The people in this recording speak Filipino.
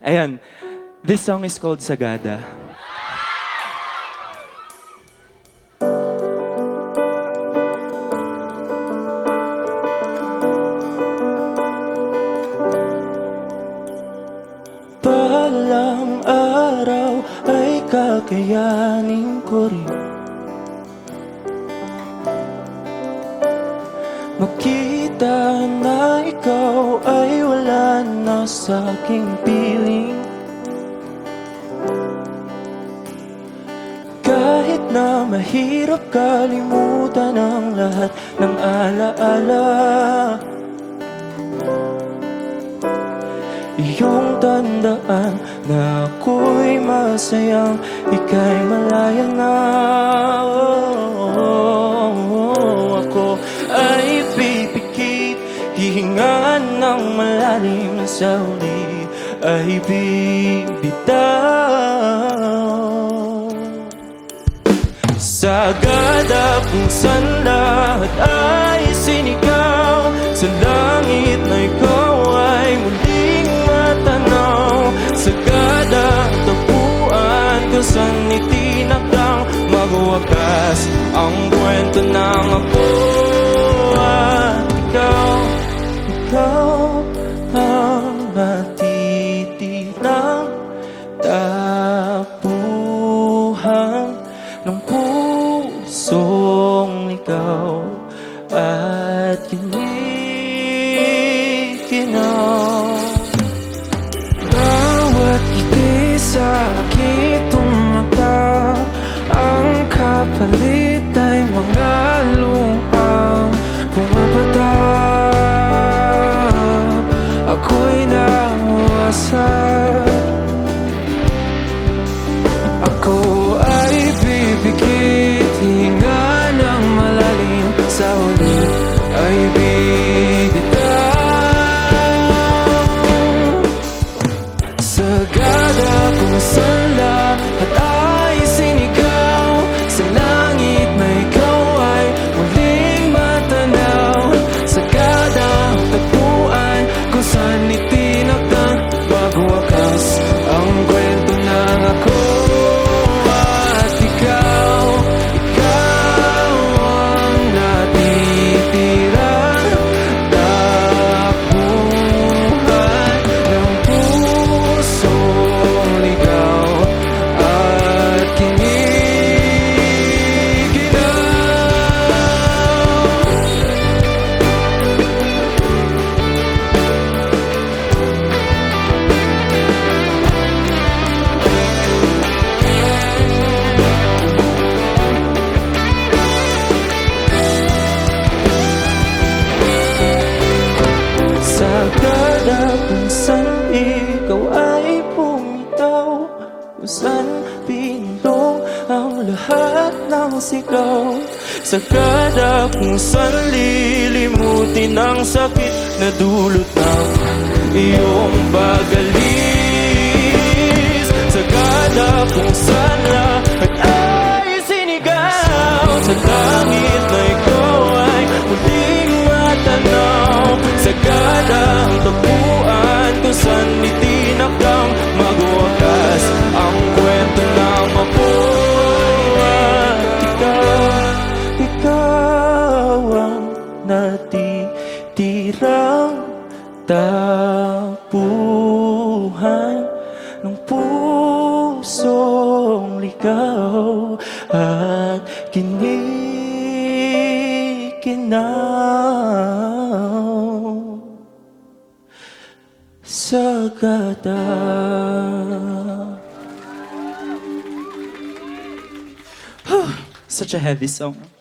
Ayan, this song is called Sagada. Palang araw ay kakayanin ko rin Makita na ikaw ay wala na sa aking piling. Kahit na mahirap kalimutan ang lahat ng alaala. Iyong tandaan na ako'y masayang Ika'y malaya malalim sa uli Ay bibitaw. Sagada kung saan lahat ay sinigaw Sa langit na ikaw ay muling matanaw. Sagada ang tapuan kung saan itinakdang ng pusong ikaw at kinikinaw. Bawat ngiti sa aking tumata Ang kapalit ay mga lumpang Pumapata Ako'y nawasak lahat ng sigaw Sagada kung saan lilimutin ang sakit na dulot ng iyong bagalis Sagada kung saan natitirang tapuhan ng pusong ligaw at kinikinaw Sagada Such a heavy song.